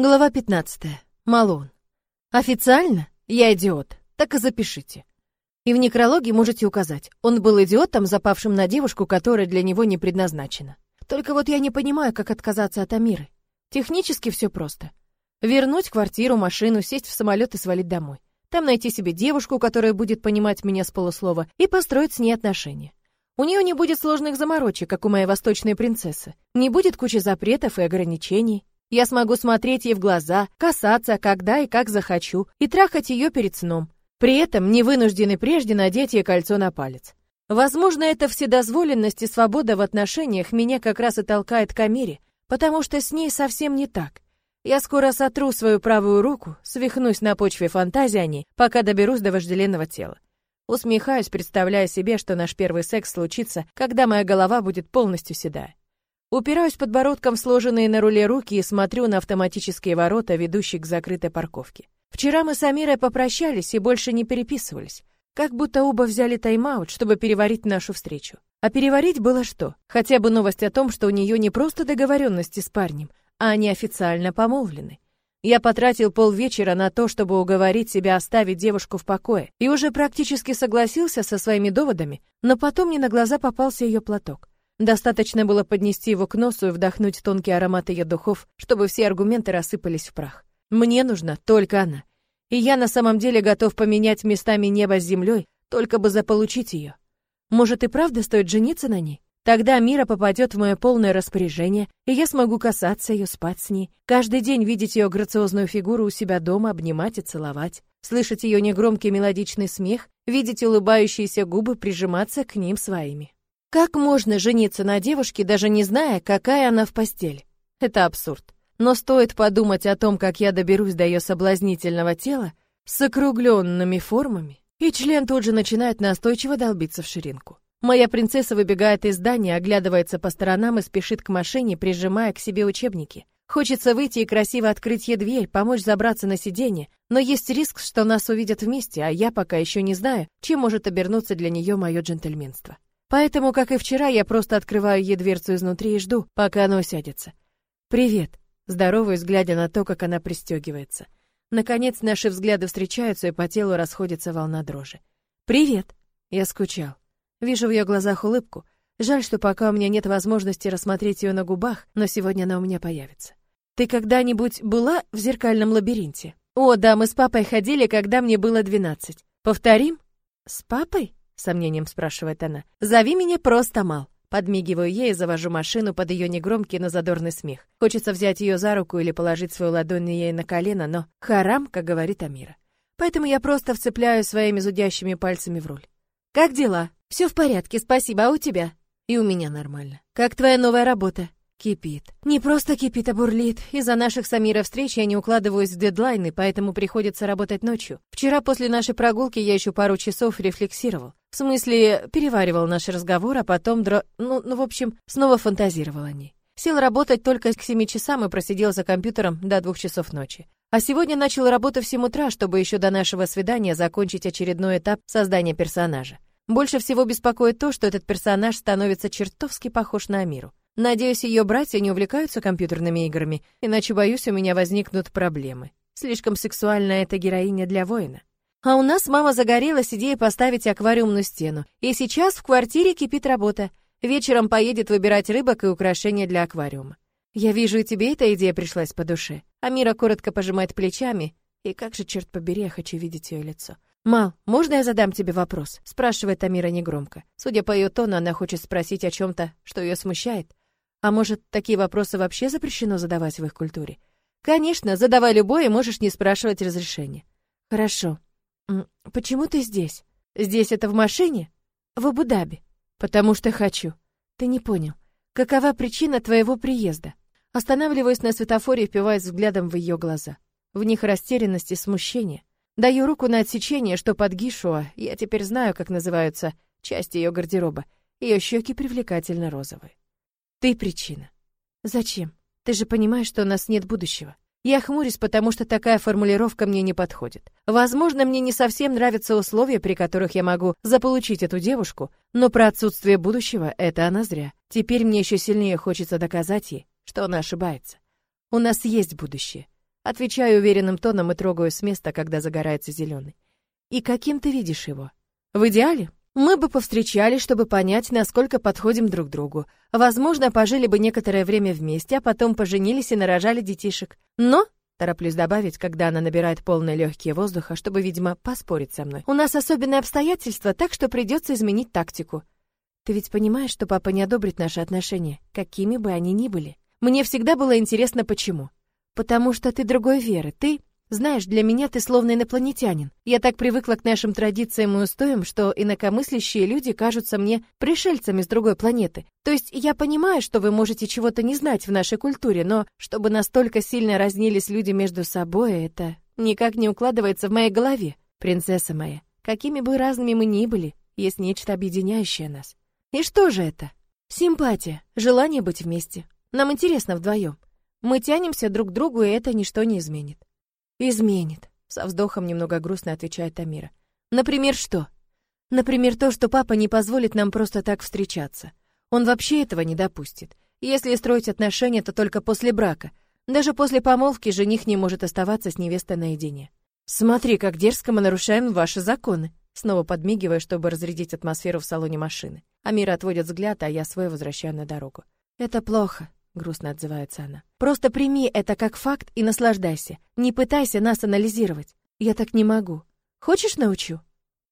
Глава 15. Малон. Официально я идиот. Так и запишите. И в некрологе можете указать. Он был идиотом, запавшим на девушку, которая для него не предназначена. Только вот я не понимаю, как отказаться от Амиры. Технически все просто. Вернуть квартиру, машину, сесть в самолет и свалить домой. Там найти себе девушку, которая будет понимать меня с полуслова, и построить с ней отношения. У нее не будет сложных заморочек, как у моей восточной принцессы. Не будет кучи запретов и ограничений. Я смогу смотреть ей в глаза, касаться, когда и как захочу, и трахать ее перед сном. При этом не вынуждены прежде надеть ей кольцо на палец. Возможно, эта вседозволенность и свобода в отношениях меня как раз и толкает к Амире, потому что с ней совсем не так. Я скоро сотру свою правую руку, свихнусь на почве фантазии о ней, пока доберусь до вожделенного тела. Усмехаюсь, представляя себе, что наш первый секс случится, когда моя голова будет полностью седая. Упираюсь подбородком в сложенные на руле руки и смотрю на автоматические ворота, ведущие к закрытой парковке. Вчера мы с Амирой попрощались и больше не переписывались. Как будто оба взяли тайм-аут, чтобы переварить нашу встречу. А переварить было что? Хотя бы новость о том, что у нее не просто договоренности с парнем, а они официально помолвлены. Я потратил полвечера на то, чтобы уговорить себя оставить девушку в покое, и уже практически согласился со своими доводами, но потом мне на глаза попался ее платок. Достаточно было поднести его к носу и вдохнуть тонкий аромат ее духов, чтобы все аргументы рассыпались в прах. Мне нужна только она. И я на самом деле готов поменять местами небо с землей, только бы заполучить ее. Может и правда стоит жениться на ней? Тогда Мира попадет в мое полное распоряжение, и я смогу касаться ее, спать с ней, каждый день видеть ее грациозную фигуру у себя дома, обнимать и целовать, слышать ее негромкий мелодичный смех, видеть улыбающиеся губы, прижиматься к ним своими. Как можно жениться на девушке, даже не зная, какая она в постели? Это абсурд. Но стоит подумать о том, как я доберусь до ее соблазнительного тела с округленными формами, и член тут же начинает настойчиво долбиться в ширинку. Моя принцесса выбегает из здания, оглядывается по сторонам и спешит к машине, прижимая к себе учебники. Хочется выйти и красиво открыть ей дверь, помочь забраться на сиденье, но есть риск, что нас увидят вместе, а я пока еще не знаю, чем может обернуться для нее мое джентльменство. Поэтому, как и вчера, я просто открываю ей дверцу изнутри и жду, пока она усядется. «Привет», здороваюсь, глядя на то, как она пристегивается. Наконец, наши взгляды встречаются, и по телу расходится волна дрожи. «Привет!» Я скучал. Вижу в ее глазах улыбку. Жаль, что пока у меня нет возможности рассмотреть ее на губах, но сегодня она у меня появится. «Ты когда-нибудь была в зеркальном лабиринте?» «О, да, мы с папой ходили, когда мне было двенадцать. Повторим?» «С папой?» Сомнением спрашивает она. Зови меня просто Мал. Подмигиваю ей и завожу машину под ее негромкий, но задорный смех. Хочется взять ее за руку или положить свою ладонь ей на колено, но харам, как говорит Амира. Поэтому я просто вцепляю своими зудящими пальцами в руль. Как дела? Все в порядке, спасибо. А у тебя? И у меня нормально. Как твоя новая работа? Кипит. Не просто кипит, а бурлит. Из-за наших с Амирой встреч я не укладываюсь в дедлайны, поэтому приходится работать ночью. Вчера после нашей прогулки я еще пару часов рефлексировал. В смысле, переваривал наш разговор, а потом дро... Ну, ну, в общем, снова фантазировал о ней. Сел работать только к семи часам и просидел за компьютером до двух часов ночи. А сегодня начал работу в 7 утра, чтобы еще до нашего свидания закончить очередной этап создания персонажа. Больше всего беспокоит то, что этот персонаж становится чертовски похож на Амиру. Надеюсь, ее братья не увлекаются компьютерными играми, иначе, боюсь, у меня возникнут проблемы. Слишком сексуальная эта героиня для воина. А у нас мама загорелась идеей поставить аквариумную стену, и сейчас в квартире кипит работа. Вечером поедет выбирать рыбок и украшения для аквариума. Я вижу, и тебе эта идея пришлась по душе. Амира коротко пожимает плечами, и как же, черт побери, я хочу видеть ее лицо. «Мал, можно я задам тебе вопрос?» — спрашивает Амира негромко. Судя по ее тону, она хочет спросить о чем-то, что ее смущает. А может, такие вопросы вообще запрещено задавать в их культуре? Конечно, задавай любой, и можешь не спрашивать разрешения. Хорошо. Почему ты здесь? Здесь это в машине? В Абу-Даби. Потому что хочу. Ты не понял. Какова причина твоего приезда? Останавливаюсь на светофоре и впиваюсь взглядом в ее глаза. В них растерянность и смущение. Даю руку на отсечение, что под Гишуа, я теперь знаю, как называются части ее гардероба. Ее щеки привлекательно розовые. Ты причина. Зачем? Ты же понимаешь, что у нас нет будущего. Я хмурюсь, потому что такая формулировка мне не подходит. Возможно, мне не совсем нравятся условия, при которых я могу заполучить эту девушку, но про отсутствие будущего это она зря. Теперь мне еще сильнее хочется доказать ей, что она ошибается. У нас есть будущее. Отвечаю уверенным тоном и трогаю с места, когда загорается зеленый. И каким ты видишь его? В идеале? Мы бы повстречались, чтобы понять, насколько подходим друг другу. Возможно, пожили бы некоторое время вместе, а потом поженились и нарожали детишек. Но, тороплюсь добавить, когда она набирает полные легкие воздуха, чтобы, видимо, поспорить со мной. У нас особенные обстоятельства, так что придется изменить тактику. Ты ведь понимаешь, что папа не одобрит наши отношения, какими бы они ни были. Мне всегда было интересно, почему. Потому что ты другой веры, ты знаешь, для меня ты словно инопланетянин. Я так привыкла к нашим традициям и устоям, что инакомыслящие люди кажутся мне пришельцами с другой планеты. То есть я понимаю, что вы можете чего-то не знать в нашей культуре, но чтобы настолько сильно разнились люди между собой, это никак не укладывается в моей голове. Принцесса моя, какими бы разными мы ни были, есть нечто объединяющее нас. И что же это? Симпатия, желание быть вместе. Нам интересно вдвоем. Мы тянемся друг к другу, и это ничто не изменит. Изменит. Со вздохом немного грустно отвечает Тамира. Например, что? Например, то, что папа не позволит нам просто так встречаться. Он вообще этого не допустит. Если строить отношения, то только после брака. Даже после помолвки жених не может оставаться с невестой наедине. Смотри, как дерзко мы нарушаем ваши законы. Снова подмигивая, чтобы разрядить атмосферу в салоне машины. Амира отводит взгляд, а я свой возвращаю на дорогу. Это плохо грустно отзывается она. Просто прими это как факт и наслаждайся. Не пытайся нас анализировать. Я так не могу. Хочешь научу?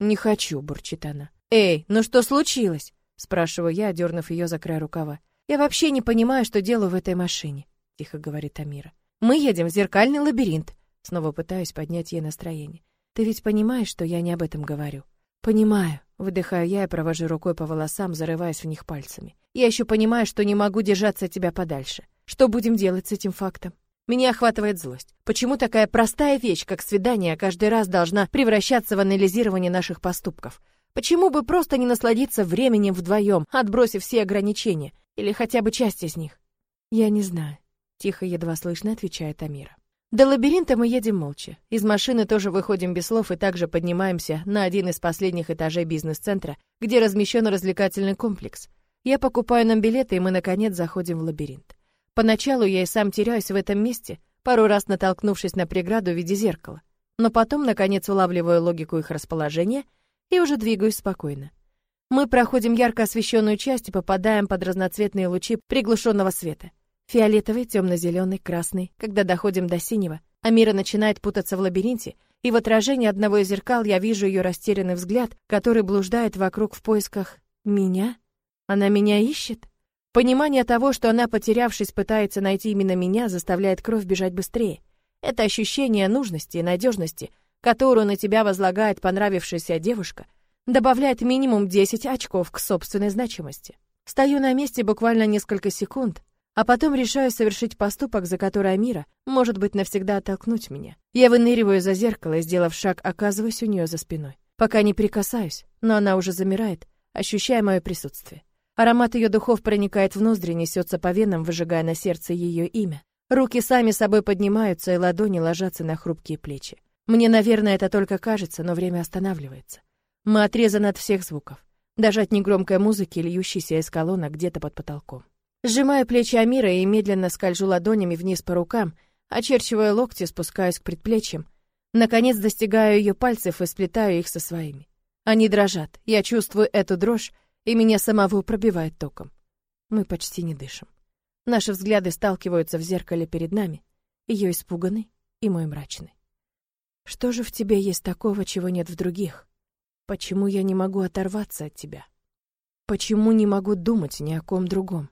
Не хочу, бурчит она. Эй, ну что случилось? спрашиваю я, дернув ее за край рукава. Я вообще не понимаю, что делаю в этой машине, тихо говорит Амира. Мы едем в зеркальный лабиринт. Снова пытаюсь поднять ей настроение. Ты ведь понимаешь, что я не об этом говорю? Понимаю, выдыхаю я и провожу рукой по волосам, зарываясь в них пальцами. Я еще понимаю, что не могу держаться от тебя подальше. Что будем делать с этим фактом? Меня охватывает злость. Почему такая простая вещь, как свидание, каждый раз должна превращаться в анализирование наших поступков? Почему бы просто не насладиться временем вдвоем, отбросив все ограничения, или хотя бы часть из них? Я не знаю, тихо, едва слышно отвечает Амира. До лабиринта мы едем молча. Из машины тоже выходим без слов и также поднимаемся на один из последних этажей бизнес-центра, где размещен развлекательный комплекс. Я покупаю нам билеты, и мы, наконец, заходим в лабиринт. Поначалу я и сам теряюсь в этом месте, пару раз натолкнувшись на преграду в виде зеркала. Но потом, наконец, улавливаю логику их расположения и уже двигаюсь спокойно. Мы проходим ярко освещенную часть и попадаем под разноцветные лучи приглушенного света — Фиолетовый, темно-зеленый, красный. Когда доходим до синего, Амира начинает путаться в лабиринте, и в отражении одного из зеркал я вижу ее растерянный взгляд, который блуждает вокруг в поисках меня. Она меня ищет? Понимание того, что она, потерявшись, пытается найти именно меня, заставляет кровь бежать быстрее. Это ощущение нужности и надежности, которую на тебя возлагает понравившаяся девушка, добавляет минимум 10 очков к собственной значимости. Стою на месте буквально несколько секунд, а потом решаю совершить поступок, за который Амира может быть навсегда оттолкнуть меня. Я выныриваю за зеркало и, сделав шаг, оказываюсь у нее за спиной. Пока не прикасаюсь, но она уже замирает, ощущая мое присутствие. Аромат ее духов проникает в ноздри, несется по венам, выжигая на сердце ее имя. Руки сами собой поднимаются, и ладони ложатся на хрупкие плечи. Мне, наверное, это только кажется, но время останавливается. Мы отрезаны от всех звуков, даже от негромкой музыки, льющейся из колонок где-то под потолком. Сжимаю плечи Амира и медленно скольжу ладонями вниз по рукам, очерчивая локти, спускаюсь к предплечьям. Наконец достигаю ее пальцев и сплетаю их со своими. Они дрожат, я чувствую эту дрожь, и меня самого пробивает током. Мы почти не дышим. Наши взгляды сталкиваются в зеркале перед нами, ее испуганный и мой мрачный. Что же в тебе есть такого, чего нет в других? Почему я не могу оторваться от тебя? Почему не могу думать ни о ком другом?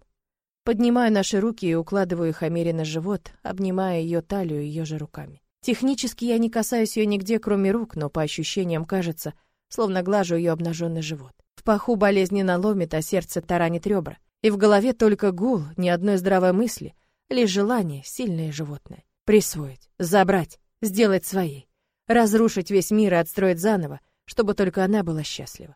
Поднимаю наши руки и укладываю их Амире на живот, обнимая ее талию ее же руками. Технически я не касаюсь ее нигде, кроме рук, но по ощущениям кажется, словно глажу ее обнаженный живот. В паху болезненно ломит, а сердце таранит ребра. И в голове только гул, ни одной здравой мысли, лишь желание, сильное животное. Присвоить, забрать, сделать своей. Разрушить весь мир и отстроить заново, чтобы только она была счастлива.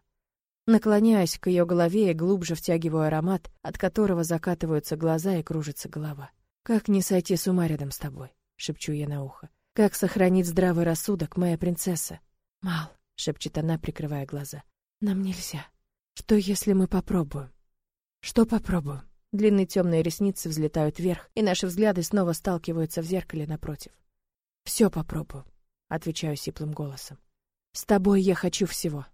Наклоняюсь к ее голове и глубже втягиваю аромат, от которого закатываются глаза и кружится голова. «Как не сойти с ума рядом с тобой?» — шепчу я на ухо. «Как сохранить здравый рассудок, моя принцесса?» «Мал», — шепчет она, прикрывая глаза. «Нам нельзя. Что, если мы попробуем?» «Что попробуем?» Длинные темные ресницы взлетают вверх, и наши взгляды снова сталкиваются в зеркале напротив. Все попробую, отвечаю сиплым голосом. С тобой я хочу всего.